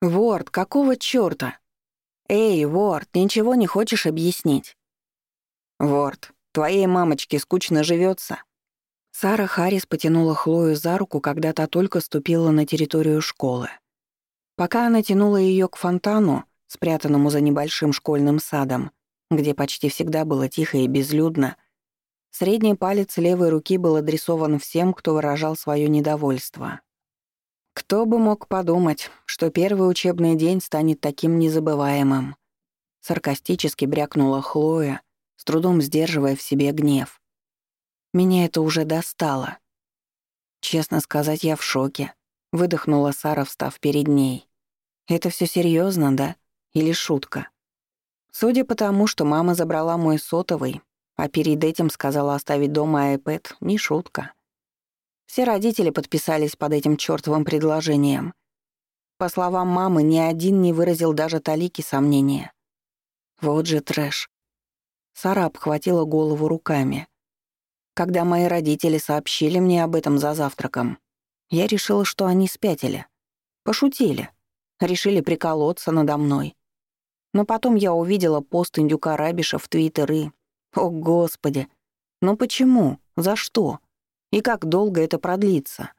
«Ворд, какого чёрта? Эй, Ворд, ничего не хочешь объяснить?» «Ворд, твоей мамочке скучно живётся?» Сара Харрис потянула Хлою за руку, когда та только ступила на территорию школы. Пока она тянула её к фонтану, спрятанному за небольшим школьным садом, где почти всегда было тихо и безлюдно, средний палец левой руки был адресован всем, кто выражал своё недовольство. Кто бы мог подумать, что первый учебный день станет таким незабываемым. Саркастически брякнула Хлоя, с трудом сдерживая в себе гнев. Меня это уже достало. Честно сказать, я в шоке. Выдохнула Сара, встав перед ней. Это все серьезно, да? Или шутка? Судя по тому, что мама забрала мой сотовый, а перед этим сказала оставить дома iPad, не шутка. Все родители подписались под этим чёртовым предложением. По словам мамы, ни один не выразил даже талики сомнения. Вот же трэш. Сара обхватила голову руками. Когда мои родители сообщили мне об этом за завтраком, я решила, что они спятили. Пошутили. Решили приколоться надо мной. Но потом я увидела пост индюка Рабиша в Твиттер и... О, Господи! Ну почему? За что? И как долго это продлится?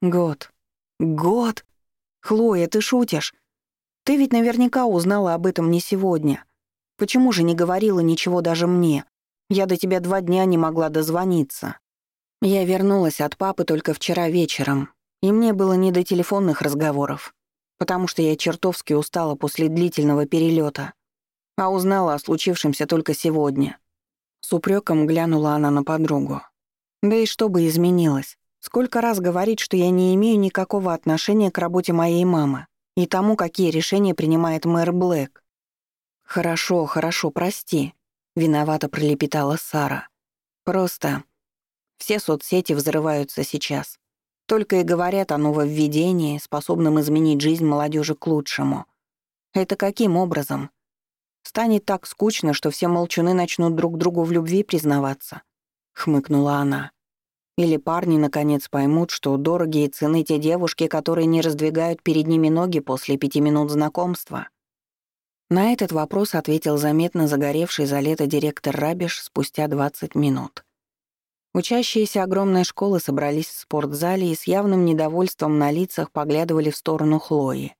Год. Год? Хлоя, ты шутишь? Ты ведь наверняка узнала об этом не сегодня. Почему же не говорила ничего даже мне? Я до тебя два дня не могла дозвониться. Я вернулась от папы только вчера вечером, и мне было не до телефонных разговоров, потому что я чертовски устала после длительного перелета, а узнала о случившемся только сегодня. С упреком глянула она на подругу. Да и что бы изменилось? Сколько раз говорить, что я не имею никакого отношения к работе моей мамы и тому, какие решения принимает мэр Блэк. «Хорошо, хорошо, прости», — виновато пролепетала Сара. «Просто все соцсети взрываются сейчас. Только и говорят о нововведении, способном изменить жизнь молодежи к лучшему. Это каким образом? Станет так скучно, что все молчуны начнут друг другу в любви признаваться хмыкнула она. Или парни наконец поймут, что дорогие цены те девушки, которые не раздвигают перед ними ноги после пяти минут знакомства. На этот вопрос ответил заметно загоревший за лето директор Рабиш спустя 20 минут. Учащиеся огромной школы собрались в спортзале и с явным недовольством на лицах поглядывали в сторону Хлои.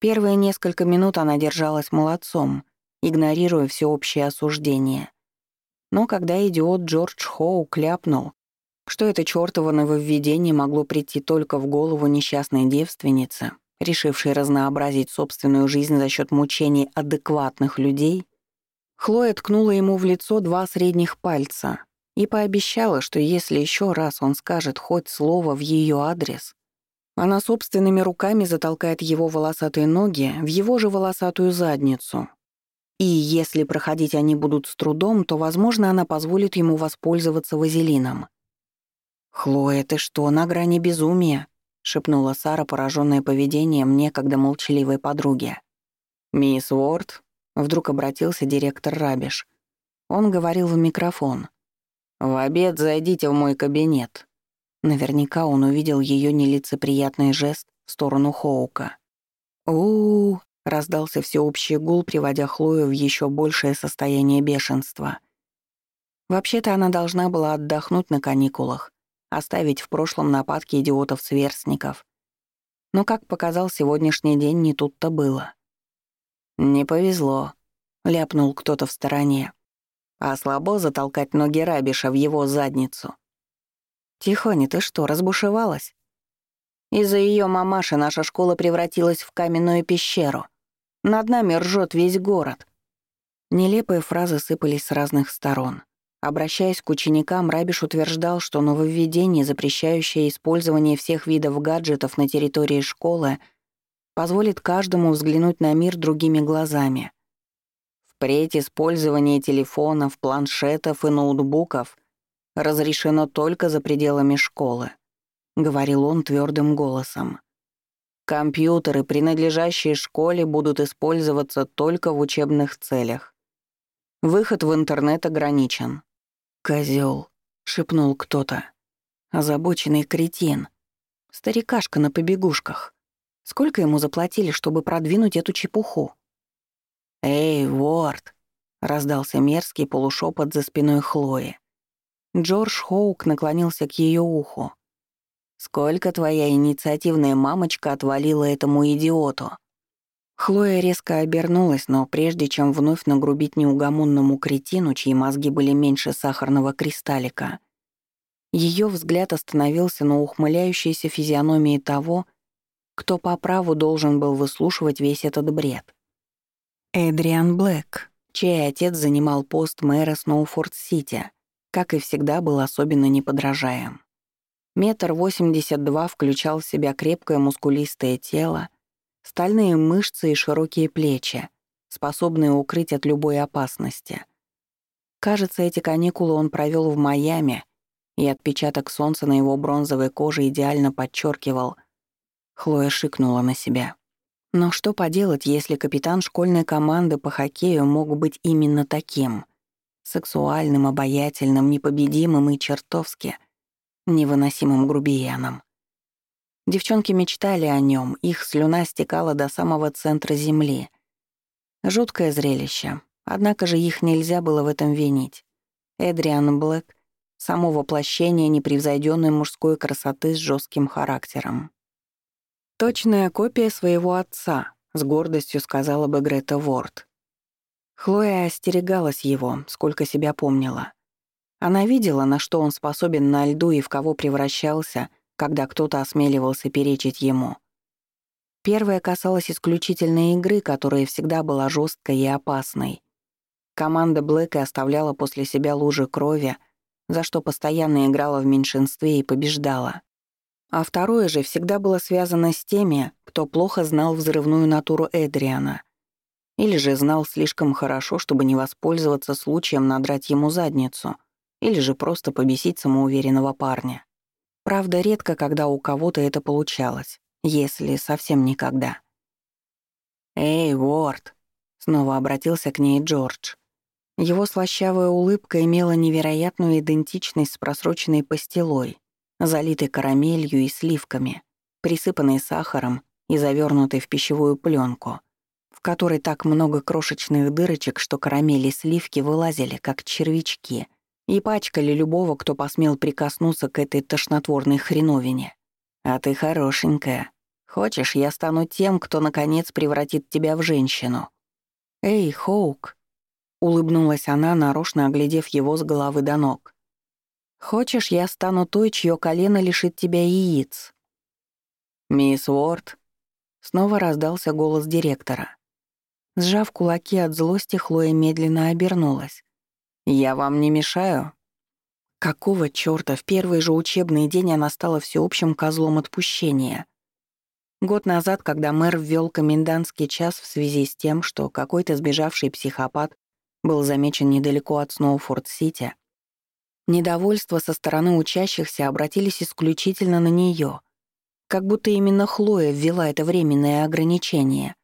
Первые несколько минут она держалась молодцом, игнорируя всеобщее осуждение. Но когда идиот Джордж Хоу кляпнул, что это чёртово нововведение могло прийти только в голову несчастной девственницы, решившей разнообразить собственную жизнь за счет мучений адекватных людей, Хлоя ткнула ему в лицо два средних пальца и пообещала, что если еще раз он скажет хоть слово в ее адрес, она собственными руками затолкает его волосатые ноги в его же волосатую задницу, и если проходить они будут с трудом, то, возможно, она позволит ему воспользоваться вазелином. «Хлоя, ты что, на грани безумия?» — шепнула Сара, пораженная поведением некогда молчаливой подруги. «Мисс Уорд», — вдруг обратился директор Рабиш. Он говорил в микрофон. «В обед зайдите в мой кабинет». Наверняка он увидел ее нелицеприятный жест в сторону Хоука. «У-у-у», Раздался всеобщий гул, приводя Хлою в еще большее состояние бешенства. Вообще-то она должна была отдохнуть на каникулах, оставить в прошлом нападки идиотов-сверстников. Но, как показал сегодняшний день, не тут-то было. «Не повезло», — ляпнул кто-то в стороне. «А слабо затолкать ноги Рабиша в его задницу». «Тихоня, ты что, разбушевалась?» «Из-за ее мамаши наша школа превратилась в каменную пещеру», над нами ржет весь город». Нелепые фразы сыпались с разных сторон. Обращаясь к ученикам, Рабиш утверждал, что нововведение, запрещающее использование всех видов гаджетов на территории школы, позволит каждому взглянуть на мир другими глазами. Впредь использование телефонов, планшетов и ноутбуков разрешено только за пределами школы, говорил он твердым голосом. Компьютеры, принадлежащие школе, будут использоваться только в учебных целях. Выход в интернет ограничен. Козел, шепнул кто-то. Озабоченный кретин. Старикашка на побегушках. Сколько ему заплатили, чтобы продвинуть эту чепуху? «Эй, Уорд!» — раздался мерзкий полушепот за спиной Хлои. Джордж Хоук наклонился к ее уху. «Сколько твоя инициативная мамочка отвалила этому идиоту?» Хлоя резко обернулась, но прежде чем вновь нагрубить неугомонному кретину, чьи мозги были меньше сахарного кристаллика, ее взгляд остановился на ухмыляющейся физиономии того, кто по праву должен был выслушивать весь этот бред. Эдриан Блэк, чей отец занимал пост мэра Сноуфорд-Сити, как и всегда был особенно неподражаем. Метр восемьдесят два включал в себя крепкое мускулистое тело, стальные мышцы и широкие плечи, способные укрыть от любой опасности. Кажется, эти каникулы он провел в Майами, и отпечаток солнца на его бронзовой коже идеально подчеркивал. Хлоя шикнула на себя. Но что поделать, если капитан школьной команды по хоккею мог быть именно таким? Сексуальным, обаятельным, непобедимым и чертовски невыносимым грубияном. Девчонки мечтали о нем, их слюна стекала до самого центра земли. Жуткое зрелище, однако же их нельзя было в этом винить. Эдриан Блэк — само воплощение непревзойденной мужской красоты с жестким характером. Точная копия своего отца, с гордостью сказала бы Грета Ворд. Хлоя остерегалась его, сколько себя помнила. Она видела, на что он способен на льду и в кого превращался, когда кто-то осмеливался перечить ему. Первое касалось исключительной игры, которая всегда была жесткой и опасной. Команда Блэка оставляла после себя лужи крови, за что постоянно играла в меньшинстве и побеждала. А второе же всегда было связано с теми, кто плохо знал взрывную натуру Эдриана. Или же знал слишком хорошо, чтобы не воспользоваться случаем надрать ему задницу, или же просто побесить самоуверенного парня. Правда, редко, когда у кого-то это получалось, если совсем никогда. «Эй, Уорд!» — снова обратился к ней Джордж. Его слащавая улыбка имела невероятную идентичность с просроченной пастилой, залитой карамелью и сливками, присыпанной сахаром и завернутой в пищевую пленку, в которой так много крошечных дырочек, что карамели и сливки вылазили, как червячки, и пачкали любого, кто посмел прикоснуться к этой тошнотворной хреновине. А ты хорошенькая. Хочешь, я стану тем, кто, наконец, превратит тебя в женщину? Эй, Хоук, улыбнулась она, нарочно оглядев его с головы до ног. Хочешь, я стану той, чье колено лишит тебя яиц? Мисс Уорд. Снова раздался голос директора. Сжав кулаки от злости, Хлоя медленно обернулась. «Я вам не мешаю?» Какого чёрта в первый же учебный день она стала всеобщим козлом отпущения? Год назад, когда мэр ввёл комендантский час в связи с тем, что какой-то сбежавший психопат был замечен недалеко от Сноуфорд-Сити, недовольство со стороны учащихся обратились исключительно на неё, как будто именно Хлоя ввела это временное ограничение.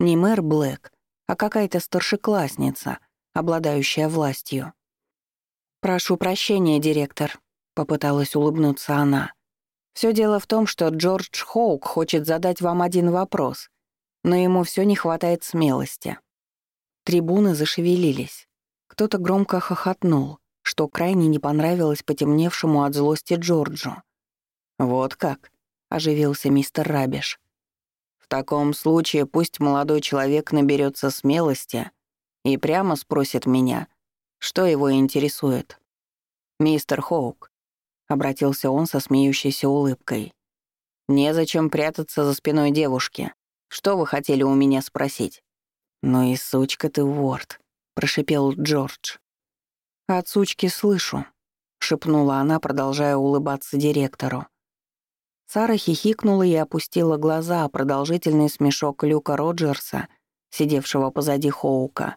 Не мэр Блэк, а какая-то старшеклассница — обладающая властью. «Прошу прощения, директор», — попыталась улыбнуться она. Все дело в том, что Джордж Хоук хочет задать вам один вопрос, но ему все не хватает смелости». Трибуны зашевелились. Кто-то громко хохотнул, что крайне не понравилось потемневшему от злости Джорджу. «Вот как», — оживился мистер Рабиш. «В таком случае пусть молодой человек наберется смелости и прямо спросит меня, что его интересует. «Мистер Хоук», — обратился он со смеющейся улыбкой, «незачем прятаться за спиной девушки. Что вы хотели у меня спросить?» «Ну и сучка ты, Уорд», — прошипел Джордж. «От сучки слышу», — шепнула она, продолжая улыбаться директору. Сара хихикнула и опустила глаза, продолжительный смешок Люка Роджерса, сидевшего позади Хоука,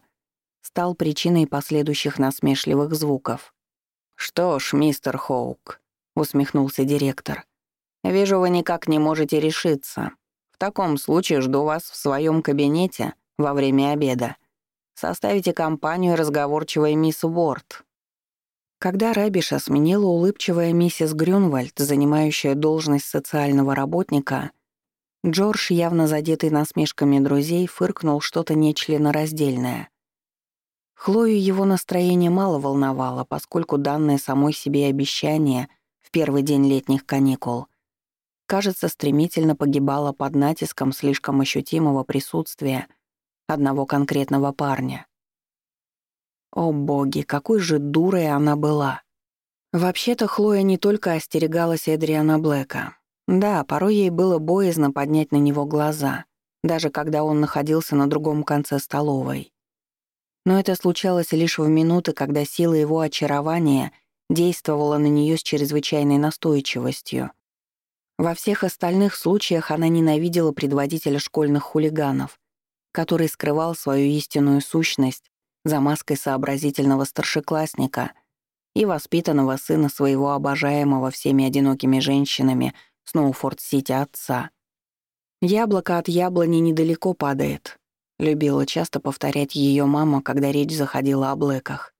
стал причиной последующих насмешливых звуков. «Что ж, мистер Хоук», — усмехнулся директор, — «вижу, вы никак не можете решиться. В таком случае жду вас в своем кабинете во время обеда. Составите компанию разговорчивой мисс Уорд». Когда Рабиша сменила улыбчивая миссис Грюнвальд, занимающая должность социального работника, Джордж, явно задетый насмешками друзей, фыркнул что-то нечленораздельное. Хлою его настроение мало волновало, поскольку данное самой себе обещание в первый день летних каникул, кажется, стремительно погибало под натиском слишком ощутимого присутствия одного конкретного парня. О боги, какой же дурой она была! Вообще-то Хлоя не только остерегалась Эдриана Блэка. Да, порой ей было боязно поднять на него глаза, даже когда он находился на другом конце столовой. Но это случалось лишь в минуты, когда сила его очарования действовала на нее с чрезвычайной настойчивостью. Во всех остальных случаях она ненавидела предводителя школьных хулиганов, который скрывал свою истинную сущность за маской сообразительного старшеклассника и воспитанного сына своего обожаемого всеми одинокими женщинами Сноуфорд-Сити отца. «Яблоко от яблони недалеко падает», — любила часто повторять ее мама, когда речь заходила о Блэках.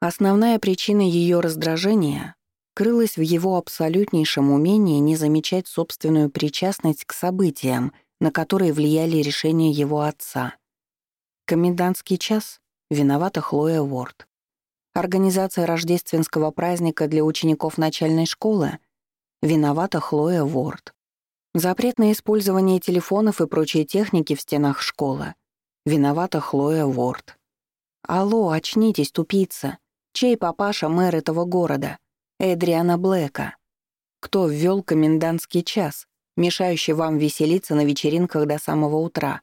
Основная причина ее раздражения крылась в его абсолютнейшем умении не замечать собственную причастность к событиям, на которые влияли решения его отца. Комендантский час — виновата Хлоя Уорд. Организация рождественского праздника для учеников начальной школы Виновата Хлоя Ворд. Запрет на использование телефонов и прочей техники в стенах школы. Виновата Хлоя Ворд. Алло, очнитесь, тупица. Чей папаша мэр этого города? Эдриана Блэка. Кто ввел комендантский час, мешающий вам веселиться на вечеринках до самого утра?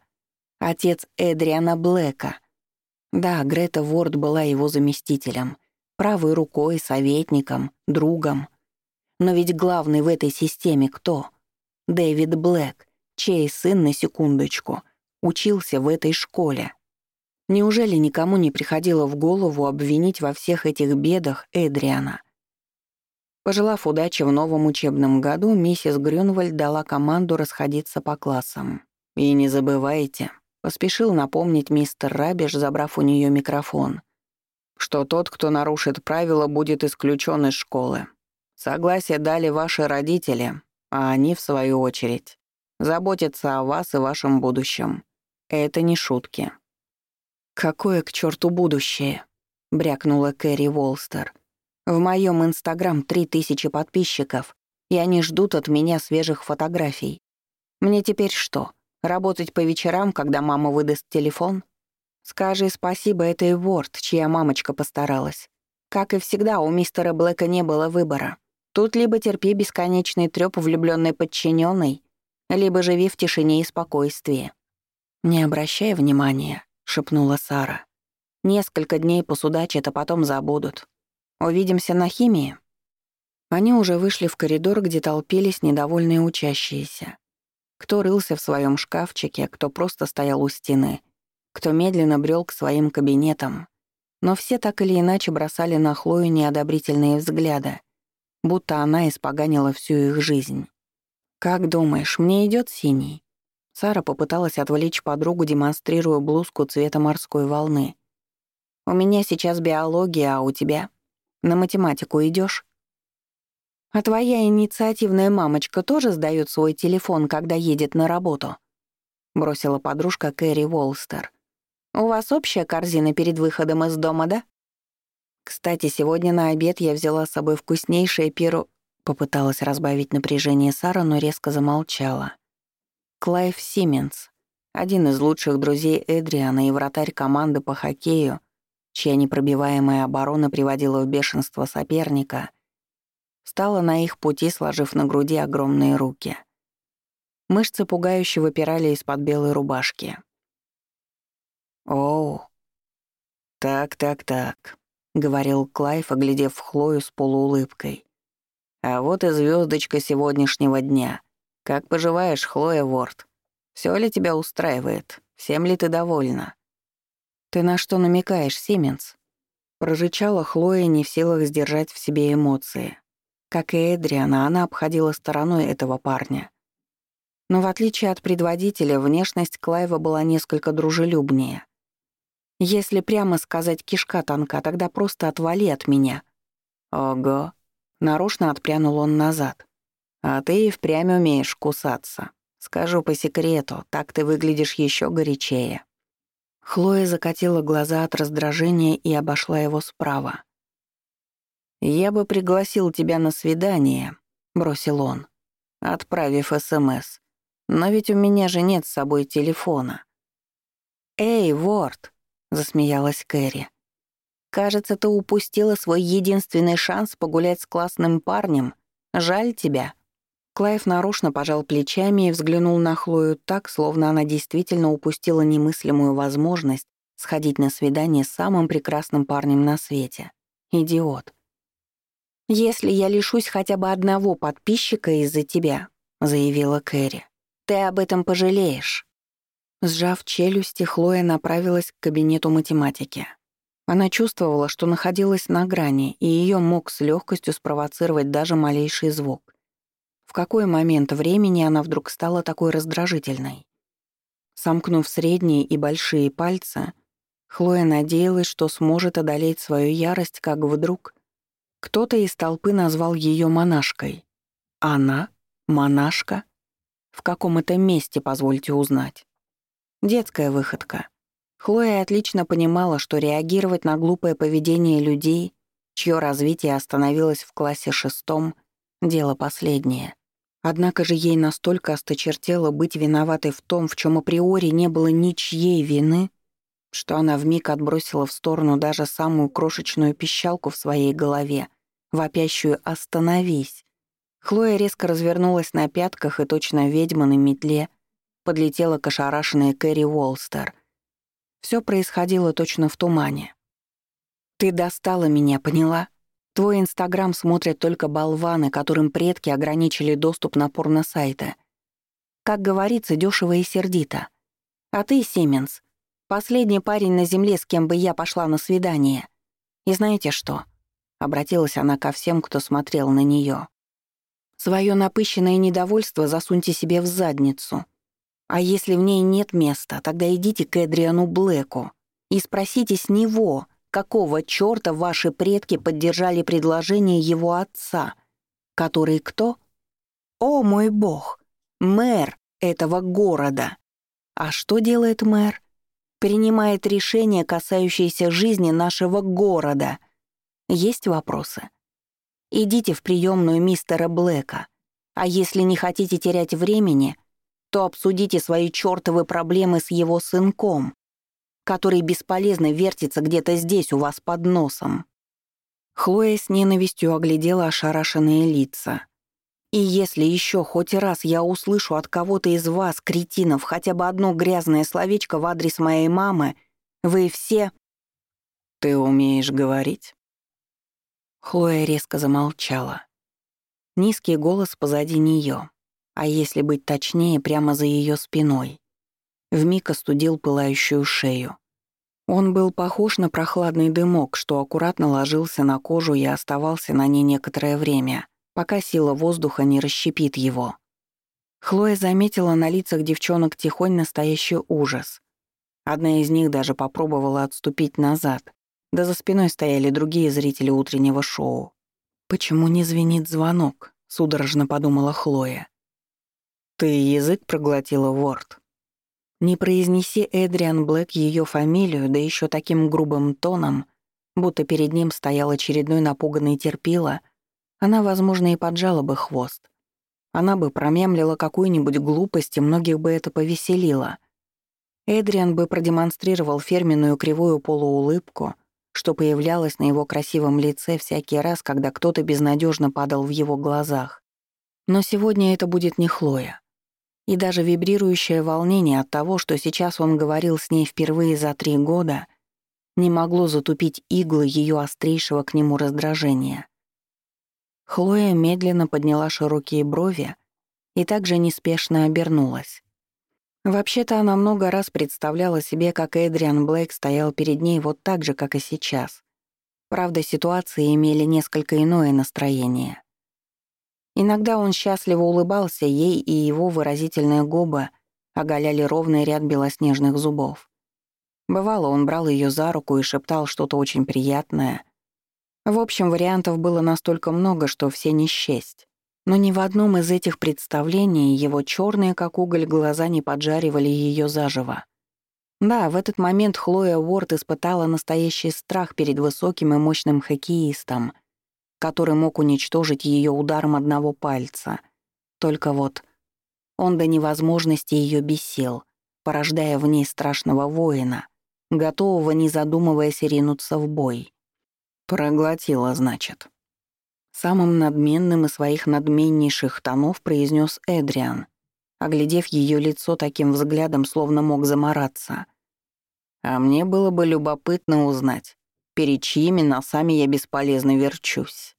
Отец Эдриана Блэка. Да, Грета Ворд была его заместителем, правой рукой, советником, другом. Но ведь главный в этой системе кто? Дэвид Блэк, чей сын, на секундочку, учился в этой школе. Неужели никому не приходило в голову обвинить во всех этих бедах Эдриана? Пожелав удачи в новом учебном году, миссис Грюнвальд дала команду расходиться по классам. «И не забывайте», — поспешил напомнить мистер Рабиш, забрав у нее микрофон, «что тот, кто нарушит правила, будет исключен из школы. Согласие дали ваши родители, а они, в свою очередь, заботятся о вас и вашем будущем. Это не шутки». «Какое к черту будущее?» — брякнула Кэрри Волстер. «В моем Инстаграм три тысячи подписчиков, и они ждут от меня свежих фотографий. Мне теперь что, работать по вечерам, когда мама выдаст телефон? Скажи спасибо этой Ворд, чья мамочка постаралась. Как и всегда, у мистера Блэка не было выбора. Тут либо терпи бесконечный трёп влюблённой подчинённой, либо живи в тишине и спокойствии. «Не обращай внимания», — шепнула Сара. «Несколько дней посудачат, а потом забудут. Увидимся на химии». Они уже вышли в коридор, где толпились недовольные учащиеся. Кто рылся в своем шкафчике, кто просто стоял у стены, кто медленно брел к своим кабинетам. Но все так или иначе бросали на Хлою неодобрительные взгляды — будто она испоганила всю их жизнь. «Как думаешь, мне идет синий?» Сара попыталась отвлечь подругу, демонстрируя блузку цвета морской волны. «У меня сейчас биология, а у тебя? На математику идешь? «А твоя инициативная мамочка тоже сдаёт свой телефон, когда едет на работу?» — бросила подружка Кэрри Волстер. «У вас общая корзина перед выходом из дома, да?» Кстати, сегодня на обед я взяла с собой вкуснейшее перо... Попыталась разбавить напряжение Сара, но резко замолчала. Клайв Сименс, один из лучших друзей Эдриана и вратарь команды по хоккею, чья непробиваемая оборона приводила в бешенство соперника, встала на их пути, сложив на груди огромные руки. Мышцы пугающе выпирали из-под белой рубашки. «Оу. Так-так-так. — Говорил Клайв, оглядев Хлою с полуулыбкой. «А вот и звездочка сегодняшнего дня. Как поживаешь, Хлоя Ворд? Все ли тебя устраивает? Всем ли ты довольна?» «Ты на что намекаешь, Сименс?» Прорычала Хлоя, не в силах сдержать в себе эмоции. Как и Эдриана, она обходила стороной этого парня. Но в отличие от предводителя, внешность Клайва была несколько дружелюбнее — если прямо сказать кишка тонка, тогда просто отвали от меня. Ого. Нарочно отпрянул он назад. А ты и впрямь умеешь кусаться. Скажу по секрету, так ты выглядишь еще горячее». Хлоя закатила глаза от раздражения и обошла его справа. «Я бы пригласил тебя на свидание», — бросил он, отправив СМС. «Но ведь у меня же нет с собой телефона». «Эй, Ворд», — засмеялась Кэрри. «Кажется, ты упустила свой единственный шанс погулять с классным парнем. Жаль тебя». Клайв нарочно пожал плечами и взглянул на Хлою так, словно она действительно упустила немыслимую возможность сходить на свидание с самым прекрасным парнем на свете. Идиот. «Если я лишусь хотя бы одного подписчика из-за тебя», — заявила Кэрри, — «ты об этом пожалеешь». Сжав челюсти, Хлоя направилась к кабинету математики. Она чувствовала, что находилась на грани, и ее мог с легкостью спровоцировать даже малейший звук. В какой момент времени она вдруг стала такой раздражительной? Сомкнув средние и большие пальцы, Хлоя надеялась, что сможет одолеть свою ярость, как вдруг кто-то из толпы назвал ее монашкой. Она? Монашка? В каком это месте, позвольте узнать? Детская выходка. Хлоя отлично понимала, что реагировать на глупое поведение людей, чье развитие остановилось в классе шестом, дело последнее. Однако же ей настолько осточертело быть виноватой в том, в чем априори не было ничьей вины, что она вмиг отбросила в сторону даже самую крошечную пищалку в своей голове, вопящую «Остановись!». Хлоя резко развернулась на пятках и точно ведьма на метле подлетела к ошарашенной Кэрри Уолстер. Все происходило точно в тумане. «Ты достала меня, поняла?» Твой Инстаграм смотрят только болваны, которым предки ограничили доступ на порно-сайты. Как говорится, дешево и сердито. А ты, Сименс, последний парень на земле, с кем бы я пошла на свидание. И знаете что? Обратилась она ко всем, кто смотрел на нее. Своё напыщенное недовольство засуньте себе в задницу. А если в ней нет места, тогда идите к Эдриану Блэку и спросите с него — какого чёрта ваши предки поддержали предложение его отца, который кто? О, мой бог, мэр этого города. А что делает мэр? Принимает решения, касающиеся жизни нашего города. Есть вопросы? Идите в приемную мистера Блэка. А если не хотите терять времени, то обсудите свои чёртовы проблемы с его сынком который бесполезно вертится где-то здесь у вас под носом». Хлоя с ненавистью оглядела ошарашенные лица. «И если еще хоть раз я услышу от кого-то из вас, кретинов, хотя бы одно грязное словечко в адрес моей мамы, вы все...» «Ты умеешь говорить?» Хлоя резко замолчала. Низкий голос позади нее, а если быть точнее, прямо за ее спиной вмиг остудил пылающую шею. Он был похож на прохладный дымок, что аккуратно ложился на кожу и оставался на ней некоторое время, пока сила воздуха не расщепит его. Хлоя заметила на лицах девчонок тихонь настоящий ужас. Одна из них даже попробовала отступить назад, да за спиной стояли другие зрители утреннего шоу. «Почему не звенит звонок?» — судорожно подумала Хлоя. «Ты язык проглотила, Ворд?» Не произнеси Эдриан Блэк ее фамилию, да еще таким грубым тоном, будто перед ним стоял очередной напуганный терпила, она, возможно, и поджала бы хвост. Она бы промямлила какую-нибудь глупость, и многих бы это повеселило. Эдриан бы продемонстрировал фирменную кривую полуулыбку, что появлялась на его красивом лице всякий раз, когда кто-то безнадежно падал в его глазах. Но сегодня это будет не Хлоя и даже вибрирующее волнение от того, что сейчас он говорил с ней впервые за три года, не могло затупить иглы ее острейшего к нему раздражения. Хлоя медленно подняла широкие брови и также неспешно обернулась. Вообще-то она много раз представляла себе, как Эдриан Блейк стоял перед ней вот так же, как и сейчас. Правда, ситуации имели несколько иное настроение. Иногда он счастливо улыбался ей, и его выразительные губы оголяли ровный ряд белоснежных зубов. Бывало, он брал ее за руку и шептал что-то очень приятное. В общем, вариантов было настолько много, что все не счесть. Но ни в одном из этих представлений его черные, как уголь, глаза не поджаривали ее заживо. Да, в этот момент Хлоя Уорд испытала настоящий страх перед высоким и мощным хоккеистом, который мог уничтожить ее ударом одного пальца. Только вот он до невозможности ее бесил, порождая в ней страшного воина, готового, не задумываясь, ринуться в бой. «Проглотила, значит», Самым надменным из своих надменнейших тонов произнес Эдриан, оглядев ее лицо таким взглядом, словно мог замораться. А мне было бы любопытно узнать, перед чьими носами я бесполезно верчусь.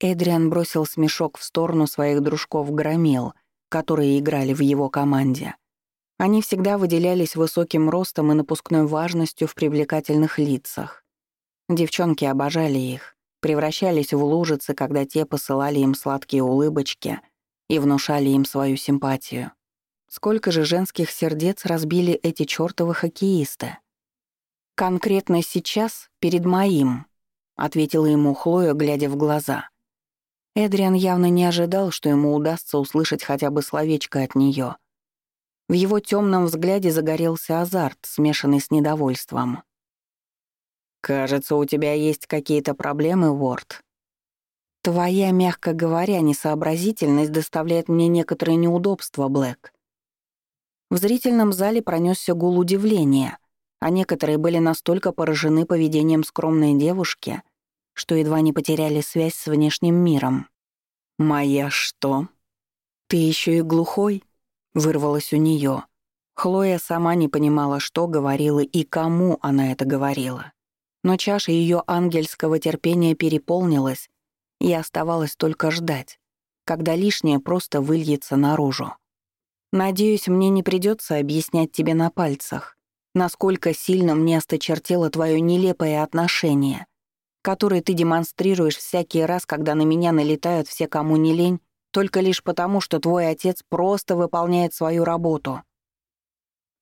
Эдриан бросил смешок в сторону своих дружков-громил, которые играли в его команде. Они всегда выделялись высоким ростом и напускной важностью в привлекательных лицах. Девчонки обожали их превращались в лужицы, когда те посылали им сладкие улыбочки и внушали им свою симпатию. Сколько же женских сердец разбили эти чёртовы хоккеисты? «Конкретно сейчас, перед моим», — ответила ему Хлоя, глядя в глаза. Эдриан явно не ожидал, что ему удастся услышать хотя бы словечко от неё. В его тёмном взгляде загорелся азарт, смешанный с недовольством. «Кажется, у тебя есть какие-то проблемы, Уорд». «Твоя, мягко говоря, несообразительность доставляет мне некоторые неудобства, Блэк». В зрительном зале пронесся гул удивления, а некоторые были настолько поражены поведением скромной девушки, что едва не потеряли связь с внешним миром. «Моя что?» «Ты еще и глухой?» — вырвалось у нее. Хлоя сама не понимала, что говорила и кому она это говорила но чаша ее ангельского терпения переполнилась, и оставалось только ждать, когда лишнее просто выльется наружу. Надеюсь, мне не придется объяснять тебе на пальцах, насколько сильно мне осточертело твое нелепое отношение, которое ты демонстрируешь всякий раз, когда на меня налетают все, кому не лень, только лишь потому, что твой отец просто выполняет свою работу.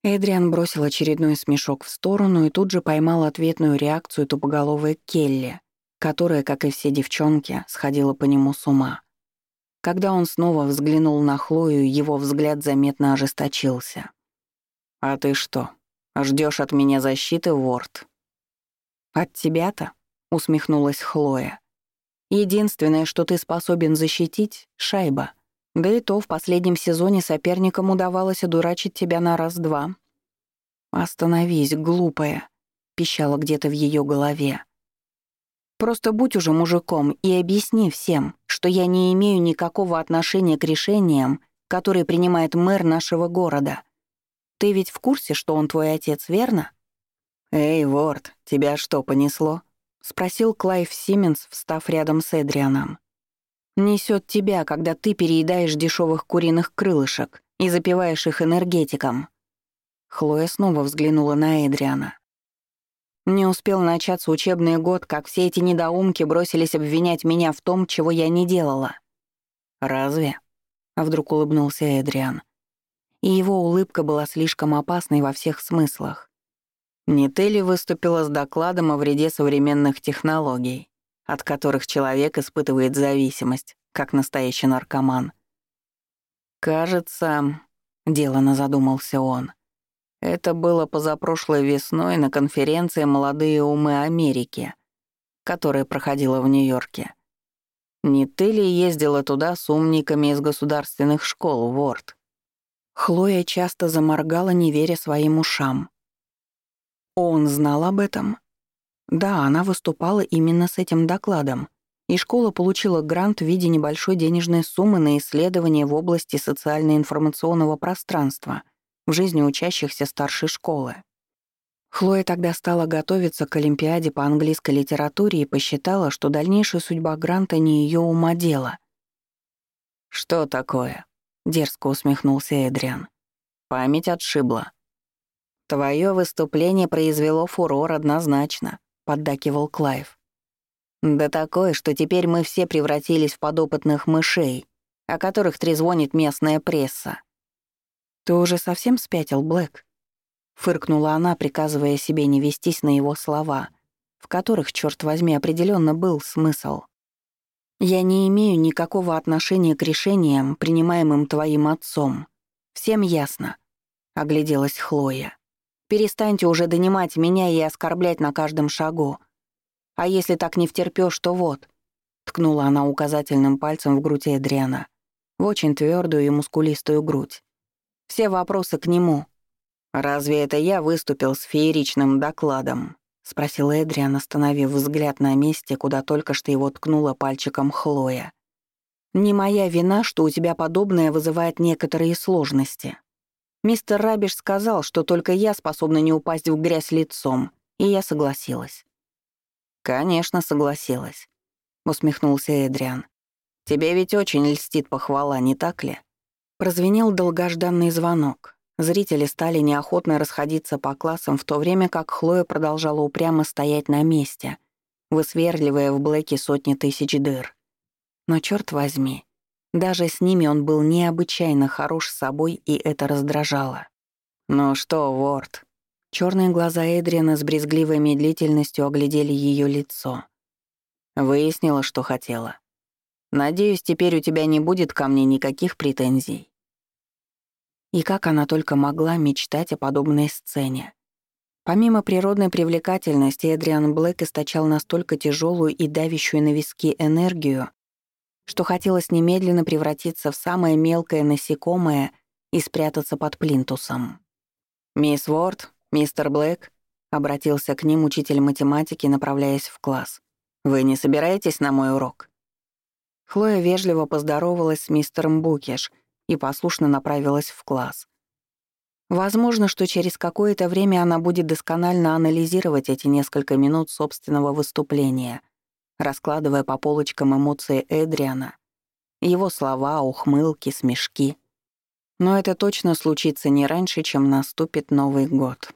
Эдриан бросил очередной смешок в сторону и тут же поймал ответную реакцию тупоголовой Келли, которая, как и все девчонки, сходила по нему с ума. Когда он снова взглянул на Хлою, его взгляд заметно ожесточился. «А ты что, ждешь от меня защиты, Ворд?» «От тебя-то?» — усмехнулась Хлоя. «Единственное, что ты способен защитить — шайба». Да и то в последнем сезоне соперникам удавалось одурачить тебя на раз-два. «Остановись, глупая», — пищала где-то в ее голове. «Просто будь уже мужиком и объясни всем, что я не имею никакого отношения к решениям, которые принимает мэр нашего города. Ты ведь в курсе, что он твой отец, верно?» «Эй, Ворд, тебя что, понесло?» — спросил Клайв Сименс, встав рядом с Эдрианом. Несет тебя, когда ты переедаешь дешевых куриных крылышек и запиваешь их энергетиком». Хлоя снова взглянула на Эдриана. Не успел начаться учебный год, как все эти недоумки бросились обвинять меня в том, чего я не делала. «Разве?» — а вдруг улыбнулся Эдриан. И его улыбка была слишком опасной во всех смыслах. Не ты ли выступила с докладом о вреде современных технологий? от которых человек испытывает зависимость, как настоящий наркоман. «Кажется...» — делано задумался он. «Это было позапрошлой весной на конференции «Молодые умы Америки», которая проходила в Нью-Йорке. Не ты ли ездила туда с умниками из государственных школ, Ворд?» Хлоя часто заморгала, не веря своим ушам. Он знал об этом? Да, она выступала именно с этим докладом, и школа получила грант в виде небольшой денежной суммы на исследование в области социально-информационного пространства в жизни учащихся старшей школы. Хлоя тогда стала готовиться к Олимпиаде по английской литературе и посчитала, что дальнейшая судьба гранта не ее ума дело. «Что такое?» — дерзко усмехнулся Эдриан. «Память отшибла. Твое выступление произвело фурор однозначно. — поддакивал Клайв. «Да такое, что теперь мы все превратились в подопытных мышей, о которых трезвонит местная пресса». «Ты уже совсем спятил, Блэк?» — фыркнула она, приказывая себе не вестись на его слова, в которых, черт возьми, определенно был смысл. Я не имею никакого отношения к решениям, принимаемым твоим отцом. Всем ясно», — огляделась Хлоя. «Перестаньте уже донимать меня и оскорблять на каждом шагу. А если так не втерпёшь, то вот». Ткнула она указательным пальцем в грудь Эдриана, в очень твердую и мускулистую грудь. «Все вопросы к нему». «Разве это я выступил с фееричным докладом?» — спросил Эдриан, остановив взгляд на месте, куда только что его ткнула пальчиком Хлоя. «Не моя вина, что у тебя подобное вызывает некоторые сложности. Мистер Рабиш сказал, что только я способна не упасть в грязь лицом, и я согласилась». «Конечно, согласилась», — усмехнулся Эдриан. «Тебе ведь очень льстит похвала, не так ли?» Прозвенел долгожданный звонок. Зрители стали неохотно расходиться по классам, в то время как Хлоя продолжала упрямо стоять на месте, высверливая в Блэке сотни тысяч дыр. Но черт возьми, даже с ними он был необычайно хорош собой, и это раздражало. «Ну что, Ворд?» Черные глаза Эдриана с брезгливой медлительностью оглядели ее лицо. Выяснила, что хотела. «Надеюсь, теперь у тебя не будет ко мне никаких претензий». И как она только могла мечтать о подобной сцене. Помимо природной привлекательности, Эдриан Блэк источал настолько тяжелую и давящую на виски энергию, что хотелось немедленно превратиться в самое мелкое насекомое и спрятаться под плинтусом. «Мисс Уорд, мистер Блэк», — обратился к ним учитель математики, направляясь в класс. «Вы не собираетесь на мой урок?» Хлоя вежливо поздоровалась с мистером Букеш — и послушно направилась в класс. Возможно, что через какое-то время она будет досконально анализировать эти несколько минут собственного выступления, раскладывая по полочкам эмоции Эдриана, его слова, ухмылки, смешки. Но это точно случится не раньше, чем наступит Новый год.